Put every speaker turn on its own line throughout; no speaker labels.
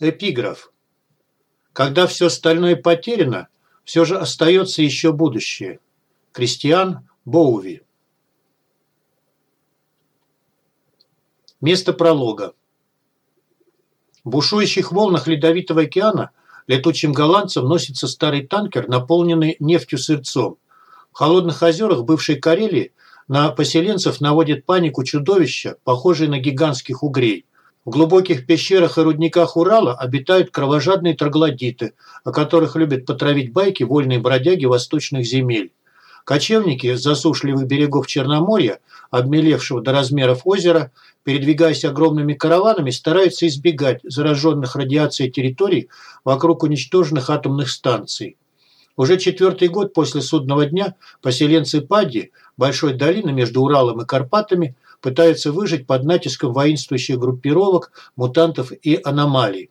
Эпиграф. Когда все остальное потеряно, все же остается еще будущее. Кристиан Боуви. Место пролога. В бушующих волнах Ледовитого океана летучим голландцам носится старый танкер, наполненный нефтью сырцом. В холодных озерах бывшей Карелии на поселенцев наводит панику чудовища, похожие на гигантских угрей. В глубоких пещерах и рудниках Урала обитают кровожадные троглодиты, о которых любят потравить байки вольные бродяги восточных земель. Кочевники с засушливых берегов Черноморья, обмелевшего до размеров озера, передвигаясь огромными караванами, стараются избегать зараженных радиацией территорий вокруг уничтоженных атомных станций. Уже четвертый год после судного дня поселенцы Пади, большой долины между Уралом и Карпатами, пытаются выжить под натиском воинствующих группировок, мутантов и аномалий.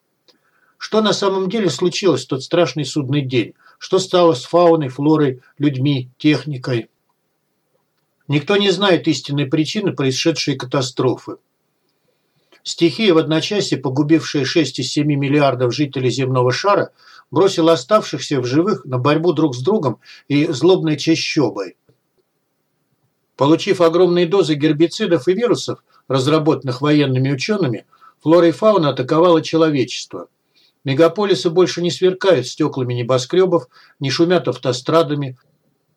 Что на самом деле случилось в тот страшный судный день? Что стало с фауной, флорой, людьми, техникой? Никто не знает истинной причины происшедшей катастрофы. Стихия, в одночасье погубившая 6 из 7 миллиардов жителей земного шара, бросила оставшихся в живых на борьбу друг с другом и злобной чащобой. Получив огромные дозы гербицидов и вирусов, разработанных военными учеными, флора и фауна атаковала человечество – Мегаполисы больше не сверкают стеклами небоскребов, не шумят автострадами.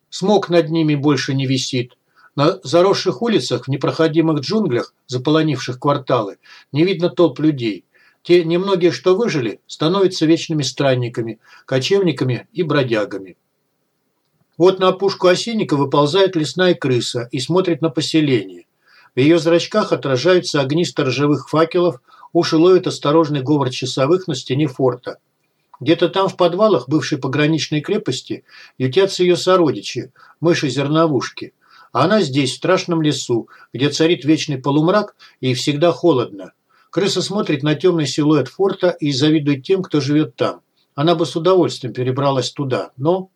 Смог над ними больше не висит. На заросших улицах, в непроходимых джунглях, заполонивших кварталы, не видно толп людей. Те немногие, что выжили, становятся вечными странниками, кочевниками и бродягами. Вот на опушку осинника выползает лесная крыса и смотрит на поселение. В ее зрачках отражаются огни сторожевых факелов, уши ловят осторожный говор часовых на стене форта. Где-то там в подвалах бывшей пограничной крепости ютятся ее сородичи, мыши-зерновушки. А она здесь, в страшном лесу, где царит вечный полумрак и всегда холодно. Крыса смотрит на темный силуэт форта и завидует тем, кто живет там. Она бы с удовольствием перебралась туда, но...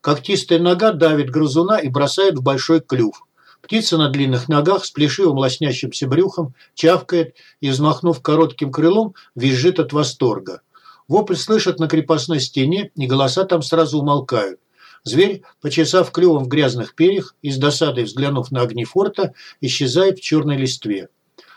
Когтистая нога давит грызуна и бросает в большой клюв. Птица на длинных ногах с плешивым лоснящимся брюхом чавкает и, взмахнув коротким крылом, визжит от восторга. Вопль слышат на крепостной стене, и голоса там сразу умолкают. Зверь, почесав клювом в грязных перьях и с досадой взглянув на огни форта, исчезает в черной листве.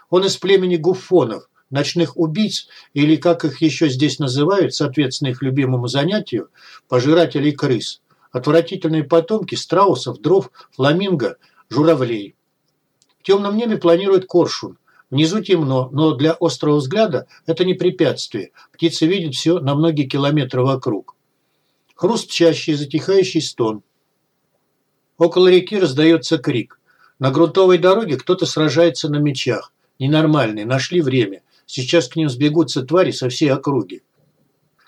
Он из племени гуфонов, ночных убийц, или, как их еще здесь называют, соответственно их любимому занятию, пожирателей крыс. Отвратительные потомки страусов, дров, фламинго – журавлей. В темном небе планирует коршун. Внизу темно, но для острого взгляда это не препятствие. Птица видит все на многие километры вокруг. Хруст чаще затихающий стон. Около реки раздается крик. На грунтовой дороге кто-то сражается на мечах. Ненормальные, нашли время. Сейчас к ним сбегутся твари со всей округи.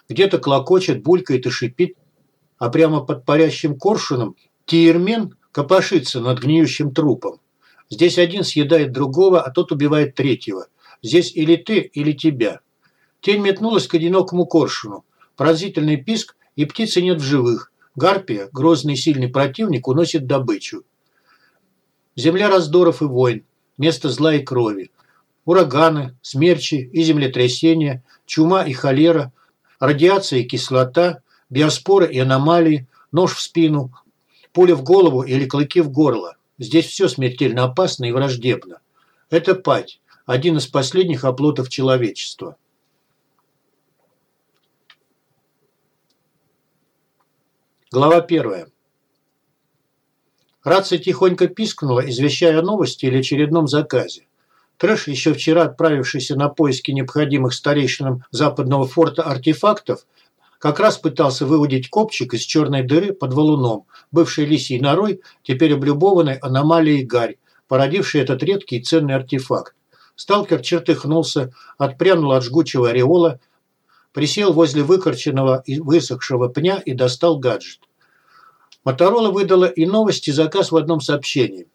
Где-то клокочет, булькает и шипит, а прямо под парящим коршуном Тиермен копошится над гниющим трупом. Здесь один съедает другого, а тот убивает третьего. Здесь или ты, или тебя. Тень метнулась к одинокому коршуну. Пронзительный писк, и птицы нет в живых. Гарпия, грозный сильный противник, уносит добычу. Земля раздоров и войн, место зла и крови. Ураганы, смерчи и землетрясения, чума и холера, радиация и кислота, биоспоры и аномалии, нож в спину, Пуля в голову или клыки в горло. Здесь все смертельно опасно и враждебно. Это пать, один из последних оплотов человечества. Глава первая. Рация тихонько пискнула, извещая о новости или очередном заказе. Трэш, еще вчера отправившийся на поиски необходимых старейшинам западного форта артефактов, как раз пытался выудить копчик из черной дыры под валуном, бывшей лисий норой, теперь облюбованной аномалией гарь, породившей этот редкий и ценный артефакт. Сталкер чертыхнулся, отпрянул от жгучего ореола, присел возле выкорченного и высохшего пня и достал гаджет. Моторола выдала и новости заказ в одном сообщении.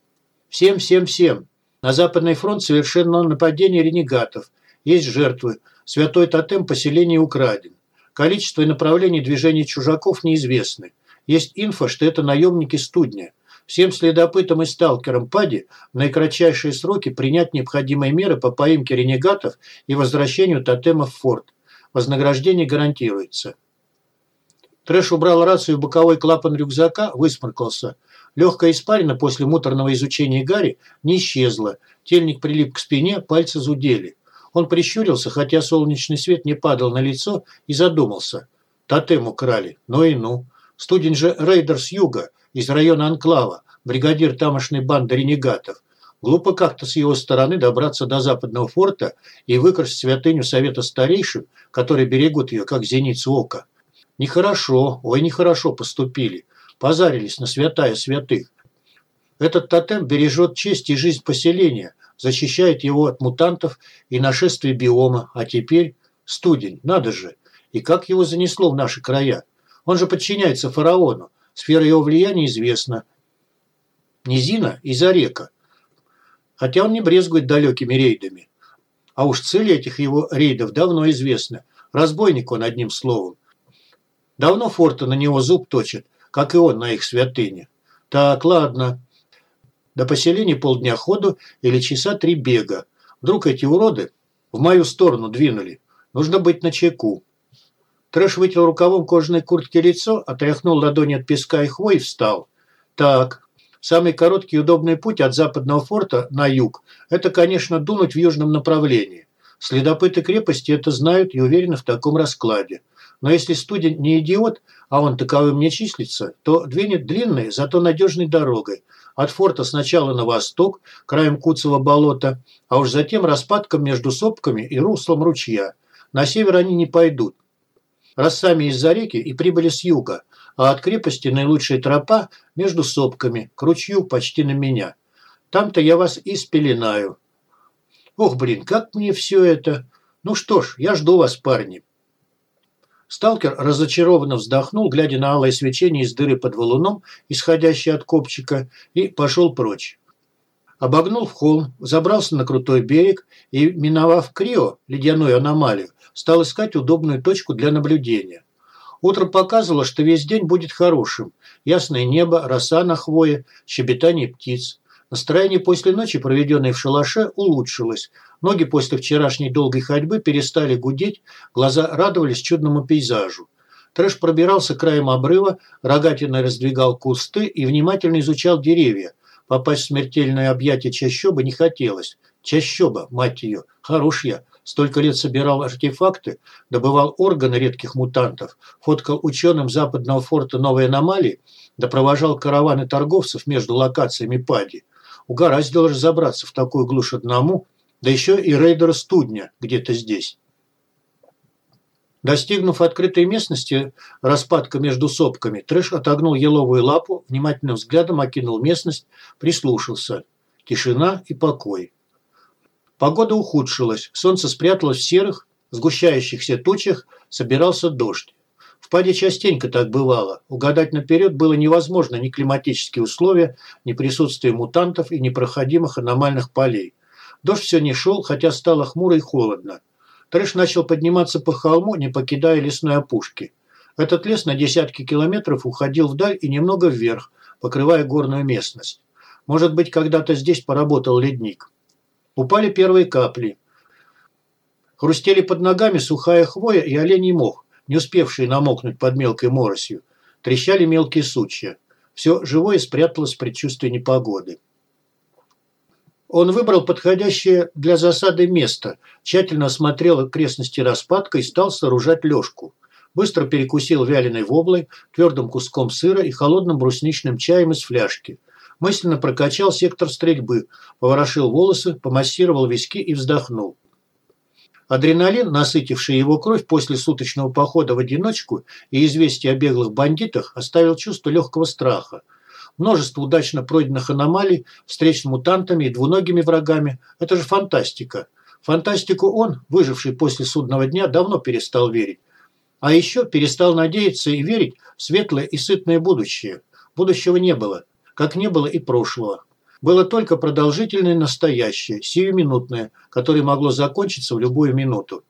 «Всем, всем, всем! На Западный фронт совершено нападение ренегатов. Есть жертвы. Святой тотем поселения украден. Количество и направление движения чужаков неизвестны. Есть инфа, что это наемники студня. Всем следопытам и сталкерам Пади в наикратчайшие сроки принять необходимые меры по поимке ренегатов и возвращению тотемов в форт. Вознаграждение гарантируется. Трэш убрал рацию в боковой клапан рюкзака, высморкался. Легкая испарина после муторного изучения Гарри не исчезла. Тельник прилип к спине, пальцы зудели. Он прищурился, хотя солнечный свет не падал на лицо, и задумался. Тотем украли. Ну и ну. Студень же рейдер с юга, из района Анклава, бригадир тамошной банды ренегатов. Глупо как-то с его стороны добраться до западного форта и выкрасть святыню Совета Старейшин, которые берегут ее, как зеницу ока. Нехорошо, ой, нехорошо поступили. Позарились на святая святых. Этот тотем бережет честь и жизнь поселения, защищает его от мутантов и нашествия биома, а теперь студень, надо же. И как его занесло в наши края? Он же подчиняется фараону, сфера его влияния известна. Низина и Зарека. Хотя он не брезгует далекими рейдами. А уж цели этих его рейдов давно известны. Разбойник он одним словом. Давно форта на него зуб точит, как и он на их святыне. Так, ладно. До поселения полдня ходу или часа три бега. Вдруг эти уроды в мою сторону двинули. Нужно быть начеку. Трэш вытер рукавом кожаной куртки лицо, отряхнул ладони от песка и хвой и встал. Так, самый короткий и удобный путь от западного форта на юг – это, конечно, дунуть в южном направлении. Следопыты крепости это знают и уверены в таком раскладе. Но если студент не идиот, а он таковым не числится, то двинет длинной, зато надежной дорогой. От форта сначала на восток, краем Куцева болота, а уж затем распадком между сопками и руслом ручья. На север они не пойдут. Раз сами из-за реки и прибыли с юга, а от крепости наилучшая тропа между сопками, к ручью почти на меня. Там-то я вас и спеленаю. Ох, блин, как мне все это... Ну что ж, я жду вас, парни. Сталкер разочарованно вздохнул, глядя на алое свечение из дыры под валуном, исходящее от копчика, и пошел прочь. Обогнул в холм, забрался на крутой берег и, миновав Крио, ледяную аномалию, стал искать удобную точку для наблюдения. Утро показывало, что весь день будет хорошим. Ясное небо, роса на хвое, щебетание птиц. Настроение после ночи, проведенной в шалаше, улучшилось. Ноги после вчерашней долгой ходьбы перестали гудеть, глаза радовались чудному пейзажу. Трэш пробирался краем обрыва, рогатиной раздвигал кусты и внимательно изучал деревья. Попасть в смертельное объятие чащобы не хотелось. Чащоба, мать ее, хорош я. Столько лет собирал артефакты, добывал органы редких мутантов, фоткал ученым западного форта новой аномалии, да провожал караваны торговцев между локациями Пади. Угораздило разобраться в такую глушь одному, да еще и рейдера Студня где-то здесь. Достигнув открытой местности, распадка между сопками, Трэш отогнул еловую лапу, внимательным взглядом окинул местность, прислушался. Тишина и покой. Погода ухудшилась, солнце спряталось в серых, сгущающихся тучах, собирался дождь. В паде частенько так бывало. Угадать наперед было невозможно ни климатические условия, ни присутствие мутантов и непроходимых аномальных полей. Дождь все не шел, хотя стало хмуро и холодно. Трэш начал подниматься по холму, не покидая лесной опушки. Этот лес на десятки километров уходил вдаль и немного вверх, покрывая горную местность. Может быть, когда-то здесь поработал ледник. Упали первые капли. Хрустели под ногами сухая хвоя и оленей мох не успевшие намокнуть под мелкой моросью, трещали мелкие сучья. Все живое спряталось в предчувствии непогоды. Он выбрал подходящее для засады место, тщательно осмотрел окрестности распадка и стал сооружать лёжку. Быстро перекусил вяленой воблой, твердым куском сыра и холодным брусничным чаем из фляжки. Мысленно прокачал сектор стрельбы, поворошил волосы, помассировал виски и вздохнул. Адреналин, насытивший его кровь после суточного похода в одиночку и известия о беглых бандитах, оставил чувство легкого страха. Множество удачно пройденных аномалий, встреч с мутантами и двуногими врагами – это же фантастика. Фантастику он, выживший после судного дня, давно перестал верить. А еще перестал надеяться и верить в светлое и сытное будущее. Будущего не было, как не было и прошлого было только продолжительное настоящее, сиюминутное, которое могло закончиться в любую минуту.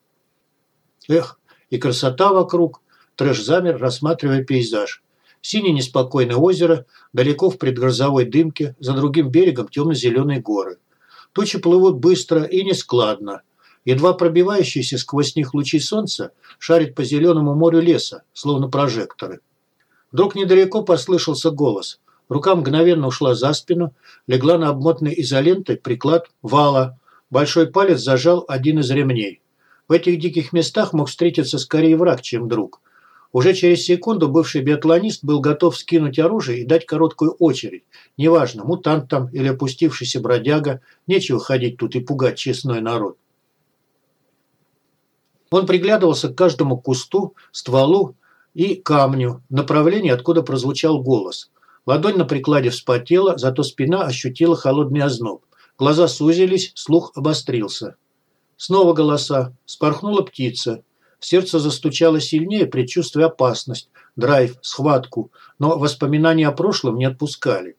Эх, и красота вокруг. Трэш замер, рассматривая пейзаж. Синее неспокойное озеро, далеко в предгрозовой дымке, за другим берегом темно-зеленые горы. Тучи плывут быстро и нескладно. Едва пробивающиеся сквозь них лучи солнца шарят по зеленому морю леса, словно прожекторы. Вдруг недалеко послышался голос. Рука мгновенно ушла за спину, легла на обмотанный изолентой приклад вала. Большой палец зажал один из ремней. В этих диких местах мог встретиться скорее враг, чем друг. Уже через секунду бывший биатлонист был готов скинуть оружие и дать короткую очередь. Неважно, мутант там или опустившийся бродяга, нечего ходить тут и пугать честной народ. Он приглядывался к каждому кусту, стволу и камню, направлении, откуда прозвучал голос. Ладонь на прикладе вспотела, зато спина ощутила холодный озноб. Глаза сузились, слух обострился. Снова голоса. Спорхнула птица. Сердце застучало сильнее, предчувствуя опасность, драйв, схватку, но воспоминания о прошлом не отпускали.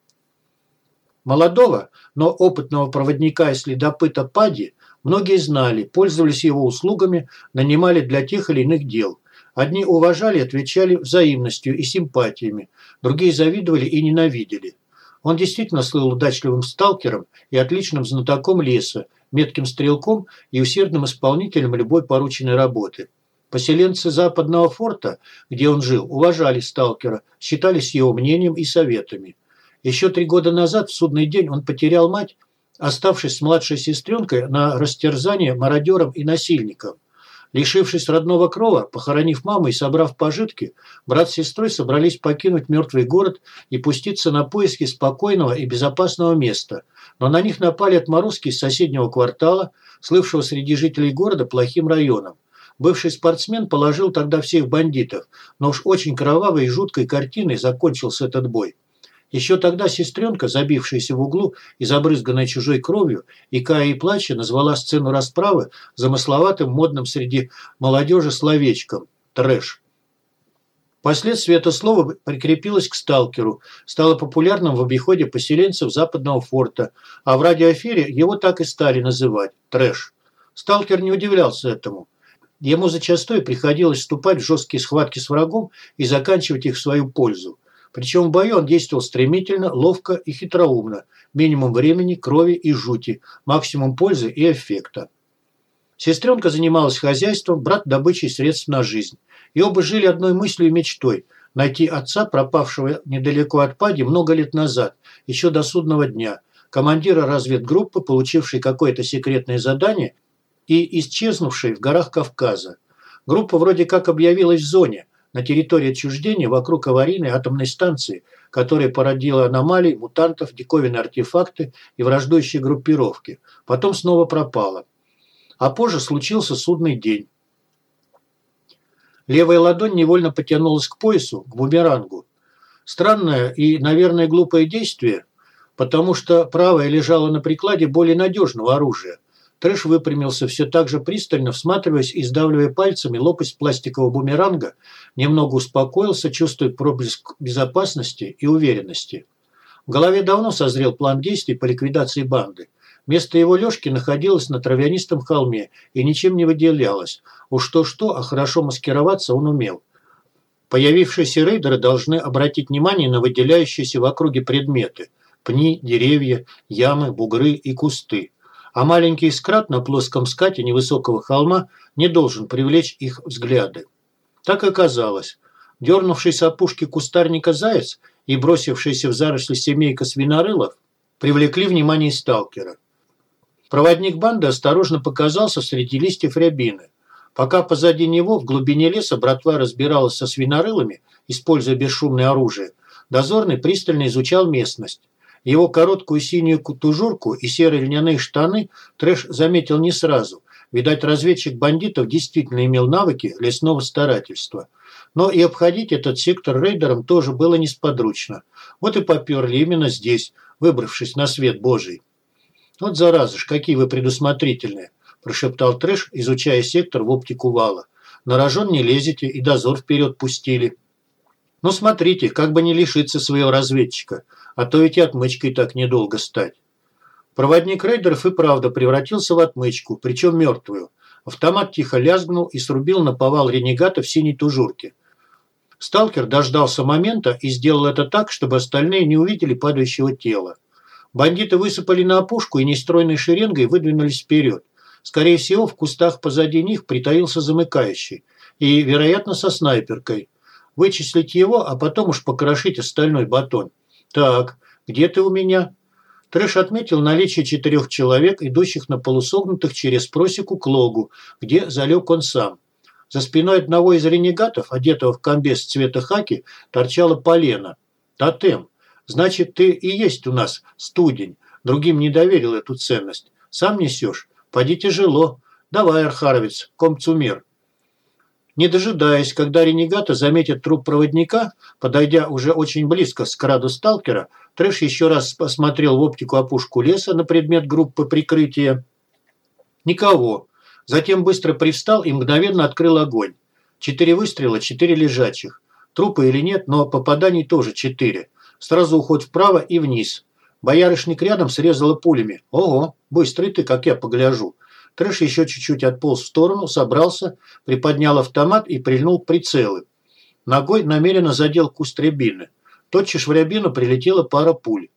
Молодого, но опытного проводника и следопыта Пади многие знали, пользовались его услугами, нанимали для тех или иных дел. Одни уважали и отвечали взаимностью и симпатиями, другие завидовали и ненавидели. Он действительно слыл удачливым сталкером и отличным знатоком леса, метким стрелком и усердным исполнителем любой порученной работы. Поселенцы западного форта, где он жил, уважали сталкера, считались его мнением и советами. Еще три года назад в судный день он потерял мать, оставшись с младшей сестренкой на растерзание мародерам и насильникам. Лишившись родного крова, похоронив маму и собрав пожитки, брат с сестрой собрались покинуть мертвый город и пуститься на поиски спокойного и безопасного места. Но на них напали отморозки из соседнего квартала, слывшего среди жителей города плохим районом. Бывший спортсмен положил тогда всех бандитов, но уж очень кровавой и жуткой картиной закончился этот бой. Еще тогда сестренка, забившаяся в углу и забрызганная чужой кровью, икая и плача, назвала сцену расправы замысловатым модным среди молодежи словечком «трэш». Впоследствии это слово прикрепилось к сталкеру, стало популярным в обиходе поселенцев западного форта, а в радиоэфире его так и стали называть – трэш. Сталкер не удивлялся этому. Ему зачастую приходилось вступать в жесткие схватки с врагом и заканчивать их в свою пользу. Причем в бою он действовал стремительно, ловко и хитроумно. Минимум времени, крови и жути, максимум пользы и эффекта. Сестренка занималась хозяйством, брат – добычей средств на жизнь. И оба жили одной мыслью и мечтой – найти отца, пропавшего недалеко от Пади много лет назад, еще до судного дня, командира разведгруппы, получившей какое-то секретное задание и исчезнувшей в горах Кавказа. Группа вроде как объявилась в зоне, на территории отчуждения вокруг аварийной атомной станции, которая породила аномалии, мутантов, диковинные артефакты и враждующие группировки. Потом снова пропала. А позже случился судный день. Левая ладонь невольно потянулась к поясу, к бумерангу. Странное и, наверное, глупое действие, потому что правая лежала на прикладе более надежного оружия – Трэш выпрямился все так же пристально, всматриваясь и сдавливая пальцами лопасть пластикового бумеранга, немного успокоился, чувствуя проблеск безопасности и уверенности. В голове давно созрел план действий по ликвидации банды. Место его лёжки находилось на травянистом холме и ничем не выделялось. Уж то-что, а хорошо маскироваться он умел. Появившиеся рейдеры должны обратить внимание на выделяющиеся в округе предметы – пни, деревья, ямы, бугры и кусты а маленький скрат на плоском скате невысокого холма не должен привлечь их взгляды. Так оказалось. Дернувшийся от пушки кустарника заяц и бросившаяся в заросли семейка свинорылов привлекли внимание сталкера. Проводник банды осторожно показался среди листьев рябины. Пока позади него в глубине леса братва разбиралась со свинорылами, используя бесшумное оружие, дозорный пристально изучал местность. Его короткую синюю тужурку и серые льняные штаны Трэш заметил не сразу. Видать, разведчик бандитов действительно имел навыки лесного старательства. Но и обходить этот сектор рейдерам тоже было несподручно. Вот и поперли именно здесь, выбравшись на свет Божий. «Вот зараза ж, какие вы предусмотрительные!» – прошептал Трэш, изучая сектор в оптику вала. «На рожон не лезете и дозор вперед пустили». «Ну смотрите, как бы не лишиться своего разведчика а то ведь и отмычкой так недолго стать. Проводник рейдеров и правда превратился в отмычку, причем мертвую. Автомат тихо лязгнул и срубил на повал ренегата в синей тужурке. Сталкер дождался момента и сделал это так, чтобы остальные не увидели падающего тела. Бандиты высыпали на опушку и нестройной шеренгой выдвинулись вперед. Скорее всего, в кустах позади них притаился замыкающий. И, вероятно, со снайперкой. Вычислить его, а потом уж покрошить остальной батон. Так, где ты у меня? Трэш отметил наличие четырех человек, идущих на полусогнутых через просеку к логу, где залег он сам. За спиной одного из ренегатов, одетого в комбез цвета хаки, торчало полено. Тотем. Значит, ты и есть у нас студень. Другим не доверил эту ценность. Сам несешь? Поди тяжело. Давай, Архаровец, комцумир. Не дожидаясь, когда ренегаты заметят труп проводника, подойдя уже очень близко к краду сталкера, Трэш еще раз посмотрел в оптику опушку леса на предмет группы прикрытия. Никого. Затем быстро привстал и мгновенно открыл огонь. Четыре выстрела, четыре лежачих. Трупы или нет, но попаданий тоже четыре. Сразу уход вправо и вниз. Боярышник рядом срезала пулями. Ого, быстрый ты, как я погляжу. Трэш еще чуть-чуть отполз в сторону, собрался, приподнял автомат и прильнул прицелы. Ногой намеренно задел куст рябины. Тотчас в рябину прилетела пара пуль.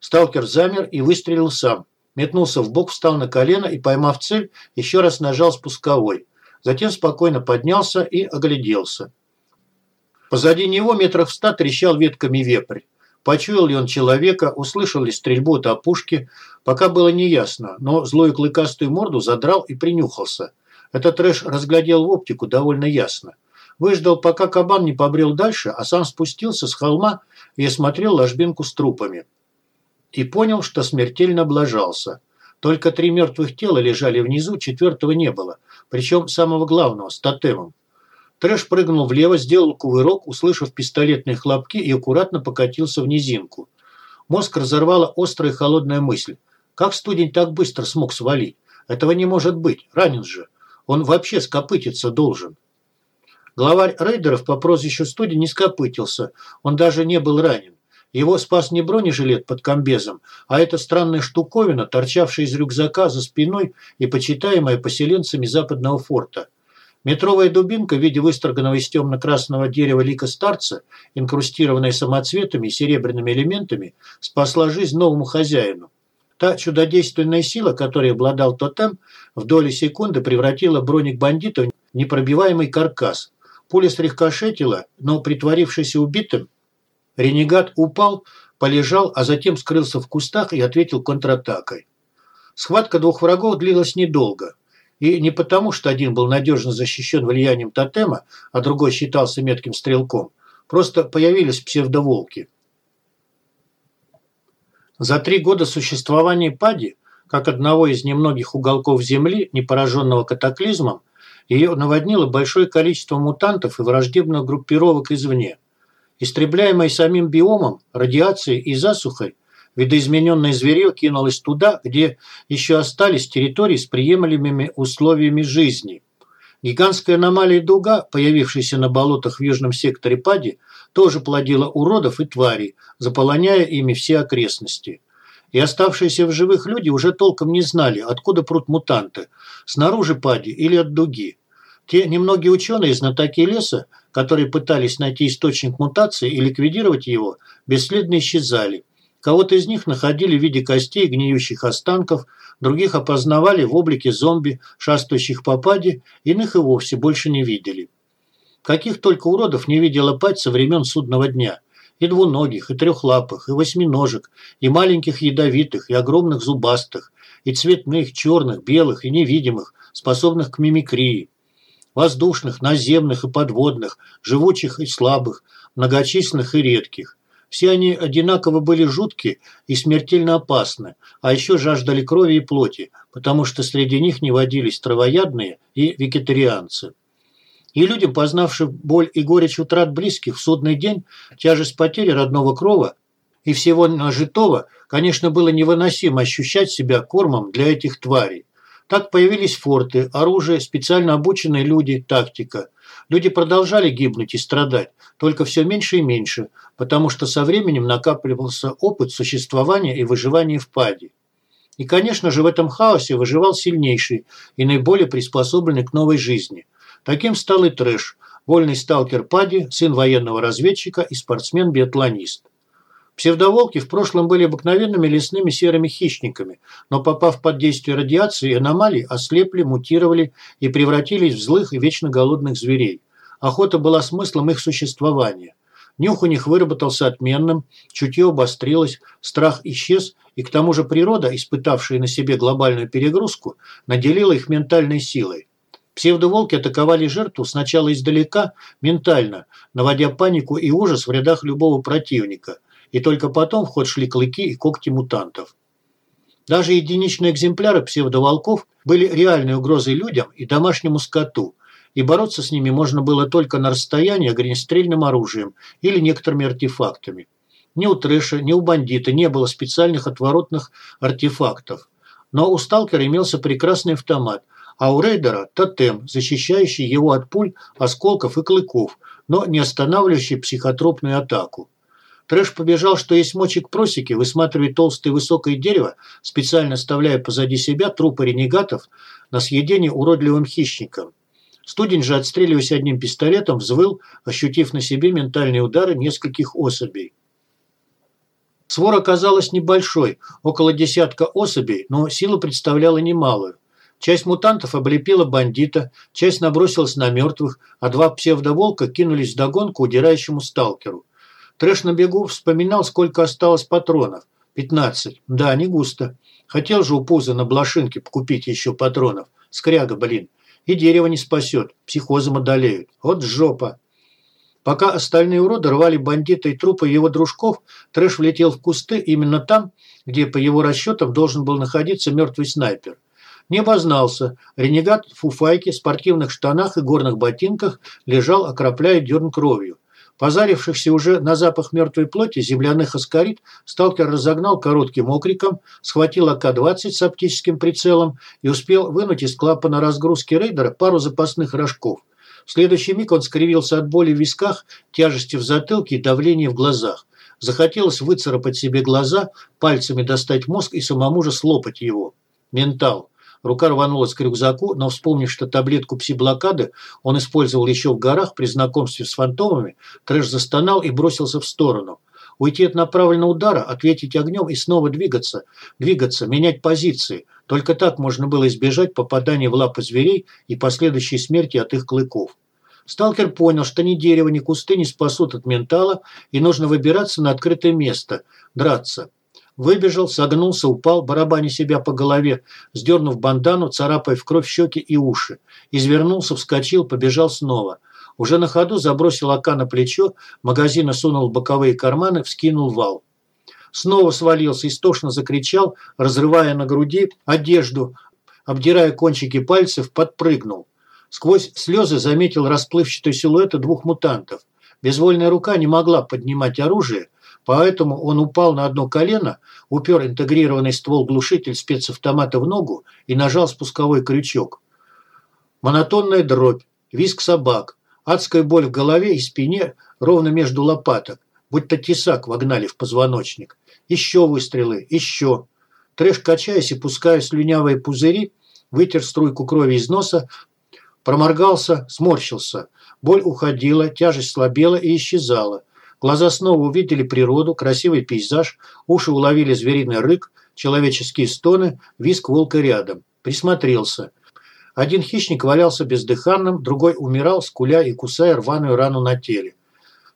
Сталкер замер и выстрелил сам. Метнулся в бок, встал на колено и, поймав цель, еще раз нажал спусковой. Затем спокойно поднялся и огляделся. Позади него метров ста трещал ветками вепрь. Почуял ли он человека, услышал ли стрельбу от опушки, пока было неясно, но злую клыкастую морду задрал и принюхался. Этот трэш разглядел в оптику довольно ясно. Выждал, пока кабан не побрел дальше, а сам спустился с холма и осмотрел ложбинку с трупами. И понял, что смертельно облажался. Только три мертвых тела лежали внизу, четвертого не было, причем самого главного, с тотемом. Трэш прыгнул влево, сделал кувырок, услышав пистолетные хлопки и аккуратно покатился в низинку. Мозг разорвала острая холодная мысль. Как студень так быстро смог свалить? Этого не может быть, ранен же. Он вообще скопытиться должен. Главарь рейдеров по прозвищу Студень не скопытился. Он даже не был ранен. Его спас не бронежилет под комбезом, а эта странная штуковина, торчавшая из рюкзака за спиной и почитаемая поселенцами западного форта. Метровая дубинка в виде выстроганного из темно-красного дерева лика старца, инкрустированная самоцветами и серебряными элементами, спасла жизнь новому хозяину. Та чудодейственная сила, которой обладал тотем, в доли секунды превратила броник бандита в непробиваемый каркас. Пуля срикошетила, но, притворившись убитым, ренегат упал, полежал, а затем скрылся в кустах и ответил контратакой. Схватка двух врагов длилась недолго. И не потому, что один был надежно защищен влиянием тотема, а другой считался метким стрелком. Просто появились псевдоволки. За три года существования Пади, как одного из немногих уголков Земли, не пораженного катаклизмом, ее наводнило большое количество мутантов и враждебных группировок извне. Истребляемые самим биомом, радиацией и засухой, Видоизмененное зверье кинулось туда, где еще остались территории с приемлемыми условиями жизни. Гигантская аномалия дуга, появившаяся на болотах в южном секторе Пади, тоже плодила уродов и тварей, заполоняя ими все окрестности. И оставшиеся в живых люди уже толком не знали, откуда прут мутанты, снаружи Пади или от дуги. Те немногие ученые, знатоки леса, которые пытались найти источник мутации и ликвидировать его, бесследно исчезали – Кого-то из них находили в виде костей гниющих останков, других опознавали в облике зомби, шастающих по паде, иных и вовсе больше не видели. Каких только уродов не видела пать со времен судного дня. И двуногих, и трехлапых, и восьминожек, и маленьких ядовитых, и огромных зубастых, и цветных, черных, белых и невидимых, способных к мимикрии. Воздушных, наземных и подводных, живучих и слабых, многочисленных и редких – все они одинаково были жуткие и смертельно опасны, а еще жаждали крови и плоти, потому что среди них не водились травоядные и вегетарианцы. И людям, познавшим боль и горечь утрат близких в судный день, тяжесть потери родного крова и всего нажитого, конечно, было невыносимо ощущать себя кормом для этих тварей. Так появились форты, оружие, специально обученные люди, тактика. Люди продолжали гибнуть и страдать, только все меньше и меньше, потому что со временем накапливался опыт существования и выживания в паде. И, конечно же, в этом хаосе выживал сильнейший и наиболее приспособленный к новой жизни. Таким стал и трэш, вольный сталкер Пади, сын военного разведчика и спортсмен-биатлонист. Псевдоволки в прошлом были обыкновенными лесными серыми хищниками, но попав под действие радиации и аномалий, ослепли, мутировали и превратились в злых и вечно голодных зверей. Охота была смыслом их существования. Нюх у них выработался отменным, чутье обострилось, страх исчез, и к тому же природа, испытавшая на себе глобальную перегрузку, наделила их ментальной силой. Псевдоволки атаковали жертву сначала издалека, ментально, наводя панику и ужас в рядах любого противника, и только потом в ход шли клыки и когти мутантов. Даже единичные экземпляры псевдоволков были реальной угрозой людям и домашнему скоту, и бороться с ними можно было только на расстоянии огнестрельным оружием или некоторыми артефактами. Ни у трэша, ни у бандита не было специальных отворотных артефактов. Но у сталкера имелся прекрасный автомат, а у рейдера – тотем, защищающий его от пуль, осколков и клыков, но не останавливающий психотропную атаку. Трэш побежал, что есть мочек просеки, высматривая толстое высокое дерево, специально оставляя позади себя трупы ренегатов на съедение уродливым хищникам. Студень же, отстреливаясь одним пистолетом, взвыл, ощутив на себе ментальные удары нескольких особей. Свора оказалась небольшой, около десятка особей, но сила представляла немалую. Часть мутантов облепила бандита, часть набросилась на мертвых, а два псевдоволка кинулись в догонку удирающему сталкеру. Трэш на бегу вспоминал, сколько осталось патронов. Пятнадцать. Да, не густо. Хотел же у пуза на блошинке купить еще патронов. Скряга, блин. И дерево не спасет. Психозом одолеют. Вот жопа. Пока остальные уроды рвали бандита и трупы его дружков, Трэш влетел в кусты именно там, где, по его расчетам, должен был находиться мертвый снайпер. Не обознался. Ренегат в фуфайке, спортивных штанах и горных ботинках лежал, окропляя дерн кровью. Позарившихся уже на запах мертвой плоти земляных аскарит сталкер разогнал коротким окриком, схватил АК-20 с оптическим прицелом и успел вынуть из клапана разгрузки рейдера пару запасных рожков. В следующий миг он скривился от боли в висках, тяжести в затылке и давления в глазах. Захотелось выцарапать себе глаза, пальцами достать мозг и самому же слопать его. Ментал. Рука рванулась к рюкзаку, но вспомнив, что таблетку пси-блокады он использовал еще в горах при знакомстве с фантомами, трэш застонал и бросился в сторону. Уйти от направленного удара, ответить огнем и снова двигаться. Двигаться, менять позиции. Только так можно было избежать попадания в лапы зверей и последующей смерти от их клыков. Сталкер понял, что ни дерево, ни кусты не спасут от ментала, и нужно выбираться на открытое место, драться. Выбежал, согнулся, упал, барабаня себя по голове, сдернув бандану, царапая в кровь щеки и уши. Извернулся, вскочил, побежал снова. Уже на ходу забросил ока на плечо, магазин сунул в боковые карманы, вскинул вал. Снова свалился, истошно закричал, разрывая на груди одежду, обдирая кончики пальцев, подпрыгнул. Сквозь слезы заметил расплывчатый силуэты двух мутантов. Безвольная рука не могла поднимать оружие, Поэтому он упал на одно колено, упер интегрированный ствол-глушитель спецавтомата в ногу и нажал спусковой крючок. Монотонная дробь, визг собак, адская боль в голове и спине ровно между лопаток, будто тесак вогнали в позвоночник. Еще выстрелы, еще. Трэш, качаясь и пуская слюнявые пузыри, вытер струйку крови из носа, проморгался, сморщился. Боль уходила, тяжесть слабела и исчезала. Глаза снова увидели природу, красивый пейзаж, уши уловили звериный рык, человеческие стоны, виск волка рядом. Присмотрелся. Один хищник валялся бездыханным, другой умирал, скуля и кусая рваную рану на теле.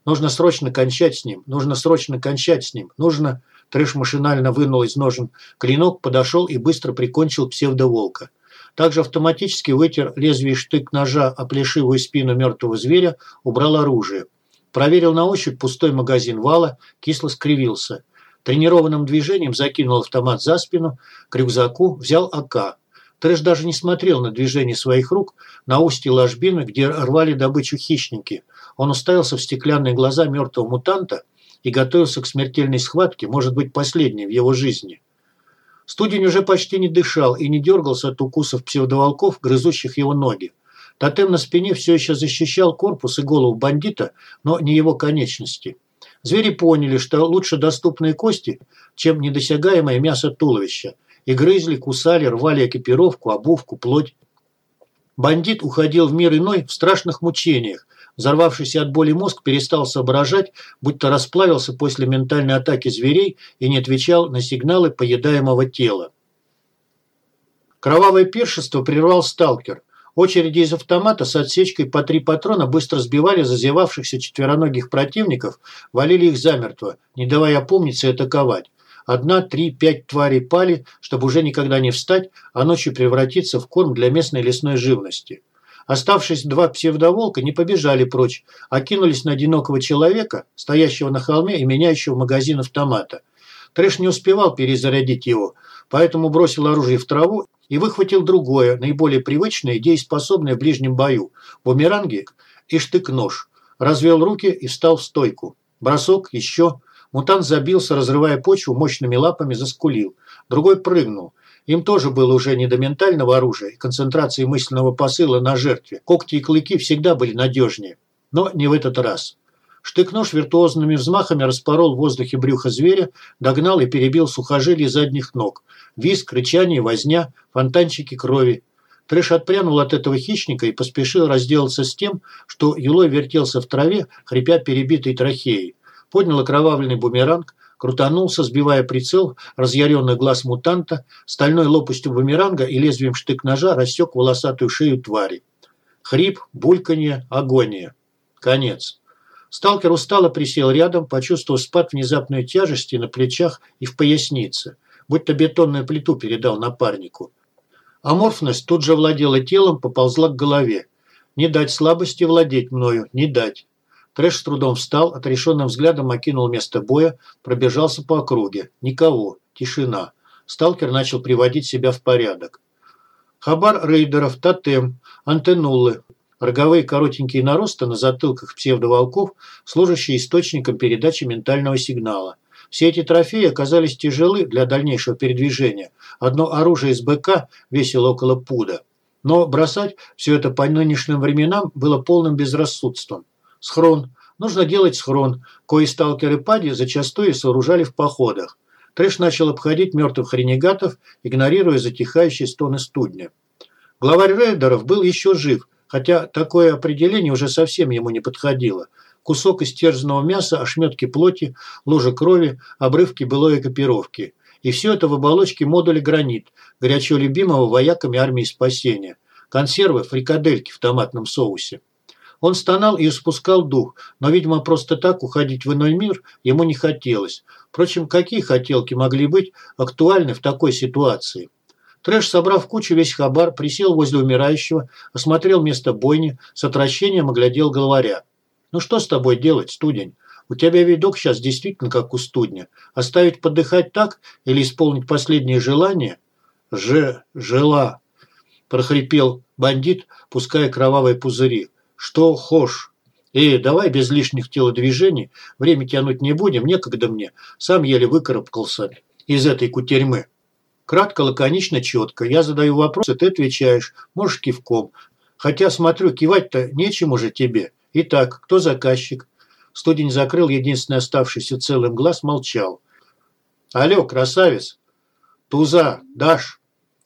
Нужно срочно кончать с ним, нужно срочно кончать с ним, нужно... Трэш машинально вынул из ножен клинок, подошел и быстро прикончил псевдоволка. Также автоматически вытер лезвие штык ножа о плешивую спину мертвого зверя, убрал оружие. Проверил на ощупь пустой магазин вала, кисло скривился. Тренированным движением закинул автомат за спину, к рюкзаку взял АК. Трэш даже не смотрел на движение своих рук на устье ложбины, где рвали добычу хищники. Он уставился в стеклянные глаза мертвого мутанта и готовился к смертельной схватке, может быть, последней в его жизни. Студень уже почти не дышал и не дергался от укусов псевдоволков, грызущих его ноги. Тотем на спине все еще защищал корпус и голову бандита, но не его конечности. Звери поняли, что лучше доступные кости, чем недосягаемое мясо туловища, и грызли, кусали, рвали экипировку, обувку, плоть. Бандит уходил в мир иной в страшных мучениях, Взорвавшийся от боли мозг перестал соображать, будто расплавился после ментальной атаки зверей и не отвечал на сигналы поедаемого тела. Кровавое пиршество прервал сталкер. Очереди из автомата с отсечкой по три патрона быстро сбивали зазевавшихся четвероногих противников, валили их замертво, не давая опомниться и атаковать. Одна, три, пять тварей пали, чтобы уже никогда не встать, а ночью превратиться в корм для местной лесной живности. Оставшись два псевдоволка не побежали прочь, а кинулись на одинокого человека, стоящего на холме и меняющего магазин автомата. Трэш не успевал перезарядить его, поэтому бросил оружие в траву и выхватил другое, наиболее привычное и дееспособное в ближнем бою – бумеранги и штык-нож. Развел руки и встал в стойку. Бросок, еще. Мутант забился, разрывая почву, мощными лапами заскулил. Другой прыгнул. Им тоже было уже не до ментального оружия и концентрации мысленного посыла на жертве. Когти и клыки всегда были надежнее. Но не в этот раз. Штык-нож виртуозными взмахами распорол в воздухе брюха зверя, догнал и перебил сухожилия задних ног. Виск, рычание, возня, фонтанчики крови. Трэш отпрянул от этого хищника и поспешил разделаться с тем, что юлой вертелся в траве, хрипя перебитой трахеей. Поднял окровавленный бумеранг, крутанулся, сбивая прицел, разъяренный глаз мутанта, стальной лопастью бумеранга и лезвием штык-ножа рассек волосатую шею твари. Хрип, бульканье, агония. Конец. Сталкер устало присел рядом, почувствовав спад внезапной тяжести на плечах и в пояснице, будто бетонную плиту передал напарнику. Аморфность тут же владела телом, поползла к голове. Не дать слабости владеть мною, не дать. Трэш с трудом встал, отрешенным взглядом окинул место боя, пробежался по округе. Никого. Тишина. Сталкер начал приводить себя в порядок. Хабар рейдеров, тотем, антеннулы, Роговые коротенькие наросты на затылках псевдоволков, служащие источником передачи ментального сигнала. Все эти трофеи оказались тяжелы для дальнейшего передвижения. Одно оружие из БК весило около пуда. Но бросать все это по нынешним временам было полным безрассудством. Схрон. Нужно делать схрон, кои сталкеры Пади зачастую сооружали в походах. Трэш начал обходить мертвых ренегатов, игнорируя затихающие стоны студня. Главарь рейдеров был еще жив – хотя такое определение уже совсем ему не подходило. Кусок истерзанного мяса, ошметки плоти, лужа крови, обрывки былой экипировки. И все это в оболочке модуля «Гранит», горячо любимого вояками армии спасения. Консервы, фрикадельки в томатном соусе. Он стонал и испускал дух, но, видимо, просто так уходить в иной мир ему не хотелось. Впрочем, какие хотелки могли быть актуальны в такой ситуации? Трэш, собрав кучу весь хабар, присел возле умирающего, осмотрел место бойни, с отвращением оглядел главаря. «Ну что с тобой делать, студень? У тебя видок сейчас действительно как у студня. Оставить подыхать так или исполнить последнее желание?» «Же... жила...» – прохрипел бандит, пуская кровавые пузыри. «Что хошь?» «Эй, давай без лишних телодвижений. Время тянуть не будем, некогда мне. Сам еле выкарабкался из этой кутерьмы». Кратко, лаконично, четко. Я задаю вопросы, ты отвечаешь. Можешь кивком. Хотя, смотрю, кивать-то нечему же тебе. Итак, кто заказчик? Студень закрыл единственный оставшийся целым глаз, молчал. Алло, красавец. Туза, дашь?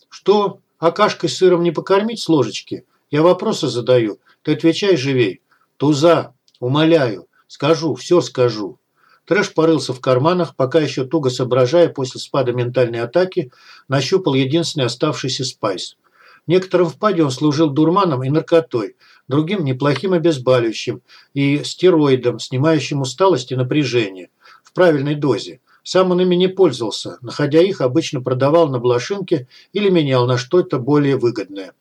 Что? А кашкой с сыром не покормить с ложечки? Я вопросы задаю. Ты отвечай живей. Туза, умоляю. Скажу, все скажу. Трэш порылся в карманах, пока еще туго соображая после спада ментальной атаки, нащупал единственный оставшийся спайс. Некоторым в паде он служил дурманом и наркотой, другим – неплохим обезболивающим и стероидом, снимающим усталость и напряжение. В правильной дозе. Сам он ими не пользовался, находя их, обычно продавал на блошинке или менял на что-то более выгодное.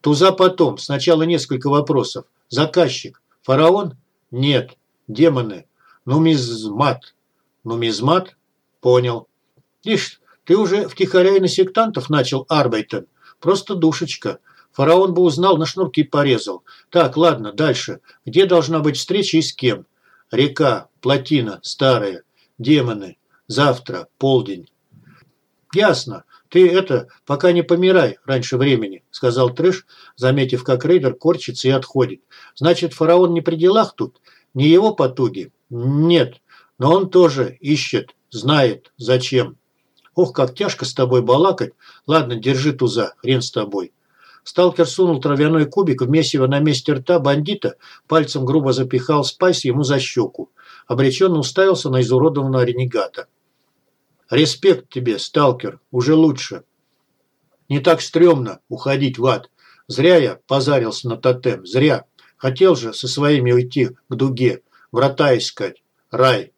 Туза потом. Сначала несколько вопросов. Заказчик. Фараон? Нет. Демоны. Нумизмат. Нумизмат? Понял. Ишь, ты уже втихаря и на сектантов начал, Арбайтен. Просто душечка. Фараон бы узнал, на шнурки порезал. Так, ладно, дальше. Где должна быть встреча и с кем? Река, плотина, старая, демоны. Завтра, полдень. Ясно. Ты это, пока не помирай раньше времени, сказал Трэш, заметив, как рейдер корчится и отходит. Значит, фараон не при делах тут? Не его потуги? Нет, но он тоже ищет, знает, зачем. Ох, как тяжко с тобой балакать. Ладно, держи туза, хрен с тобой. Сталкер сунул травяной кубик в месиво на месте рта бандита, пальцем грубо запихал спайс ему за щеку. Обреченно уставился на изуродованного ренегата. «Респект тебе, сталкер, уже лучше. Не так стрёмно уходить в ад. Зря я позарился на тотем, зря. Хотел же со своими уйти к дуге, врата искать. Рай.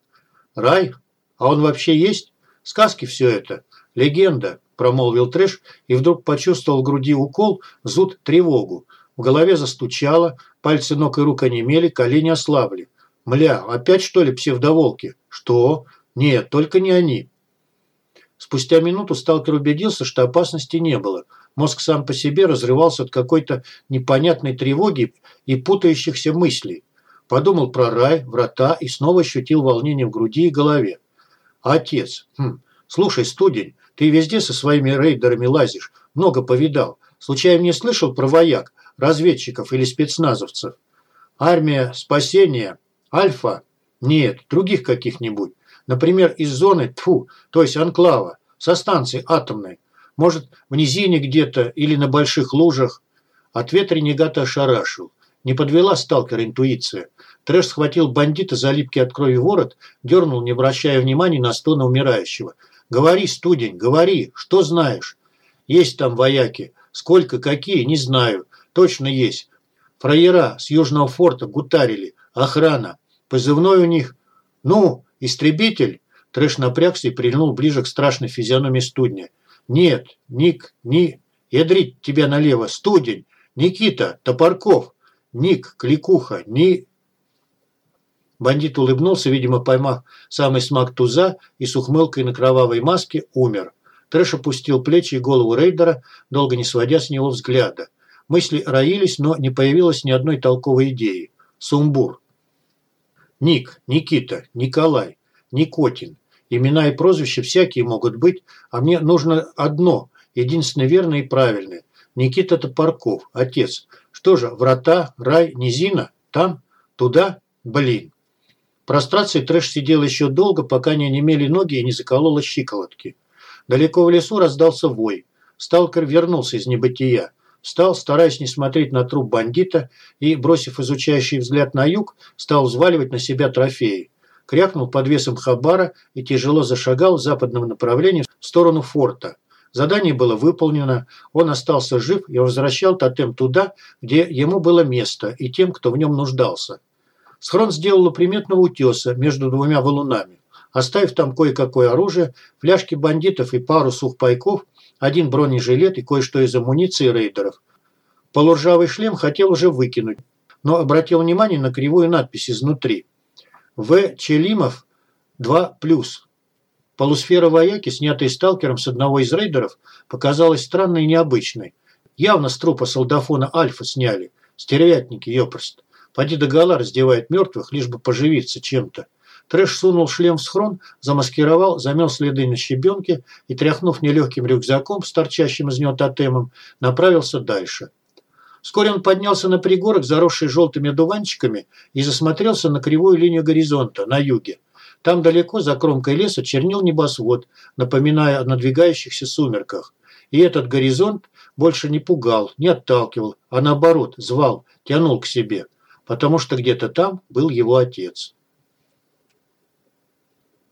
Рай? А он вообще есть? Сказки все это. Легенда, промолвил Трэш и вдруг почувствовал в груди укол, зуд, тревогу. В голове застучало, пальцы ног и рук онемели, колени ослабли. Мля, опять что ли псевдоволки? Что? Нет, только не они. Спустя минуту сталкер убедился, что опасности не было. Мозг сам по себе разрывался от какой-то непонятной тревоги и путающихся мыслей. Подумал про рай, врата и снова ощутил волнение в груди и голове. Отец. Хм. Слушай, студень, ты везде со своими рейдерами лазишь. Много повидал. Случайно не слышал про вояк, разведчиков или спецназовцев? Армия спасения? Альфа? Нет, других каких-нибудь. Например, из зоны, тфу, то есть анклава, со станции атомной. Может, в низине где-то или на больших лужах. Ответ ренегата ошарашил. Не подвела сталкер интуиция. Трэш схватил бандита за липкий от крови ворот, дернул, не обращая внимания на стоны умирающего. «Говори, студень, говори, что знаешь?» «Есть там вояки. Сколько, какие, не знаю. Точно есть. Фраера с южного форта гутарили. Охрана. Позывной у них. Ну, истребитель?» Трэш напрягся и прильнул ближе к страшной физиономии студня. «Нет, Ник, ни... Ядрить тебя налево, студень! Никита, Топорков! Ник, Кликуха, ни...» Бандит улыбнулся, видимо, поймав самый смак туза и с ухмылкой на кровавой маске умер. Трэш опустил плечи и голову рейдера, долго не сводя с него взгляда. Мысли роились, но не появилось ни одной толковой идеи. Сумбур. Ник, Никита, Николай, Никотин. Имена и прозвища всякие могут быть, а мне нужно одно, единственное верное и правильное. Никита Топорков, отец. Что же, врата, рай, низина? Там? Туда? Блин. Прострации трэш сидел еще долго, пока не онемели ноги и не заколола щиколотки. Далеко в лесу раздался вой. Сталкер вернулся из небытия. Встал, стараясь не смотреть на труп бандита, и, бросив изучающий взгляд на юг, стал взваливать на себя трофеи. Крякнул под весом хабара и тяжело зашагал в западном направлении в сторону форта. Задание было выполнено, он остался жив и возвращал тотем туда, где ему было место, и тем, кто в нем нуждался. Схрон сделал у приметного утеса между двумя валунами. Оставив там кое-какое оружие, фляжки бандитов и пару сухпайков, один бронежилет и кое-что из амуниции рейдеров. Полуржавый шлем хотел уже выкинуть, но обратил внимание на кривую надпись изнутри. В. Челимов 2+. Полусфера вояки, снятая сталкером с одного из рейдеров, показалась странной и необычной. Явно с трупа солдафона Альфа сняли. Стервятники, ёпрост. Поди догола раздевает мертвых, лишь бы поживиться чем-то. Трэш сунул шлем в схрон, замаскировал, замел следы на щебенке и, тряхнув нелегким рюкзаком с торчащим из него тотемом, направился дальше. Вскоре он поднялся на пригорок, заросший желтыми дуванчиками, и засмотрелся на кривую линию горизонта, на юге. Там далеко, за кромкой леса, чернил небосвод, напоминая о надвигающихся сумерках. И этот горизонт больше не пугал, не отталкивал, а наоборот, звал, тянул к себе потому что где-то там был его отец.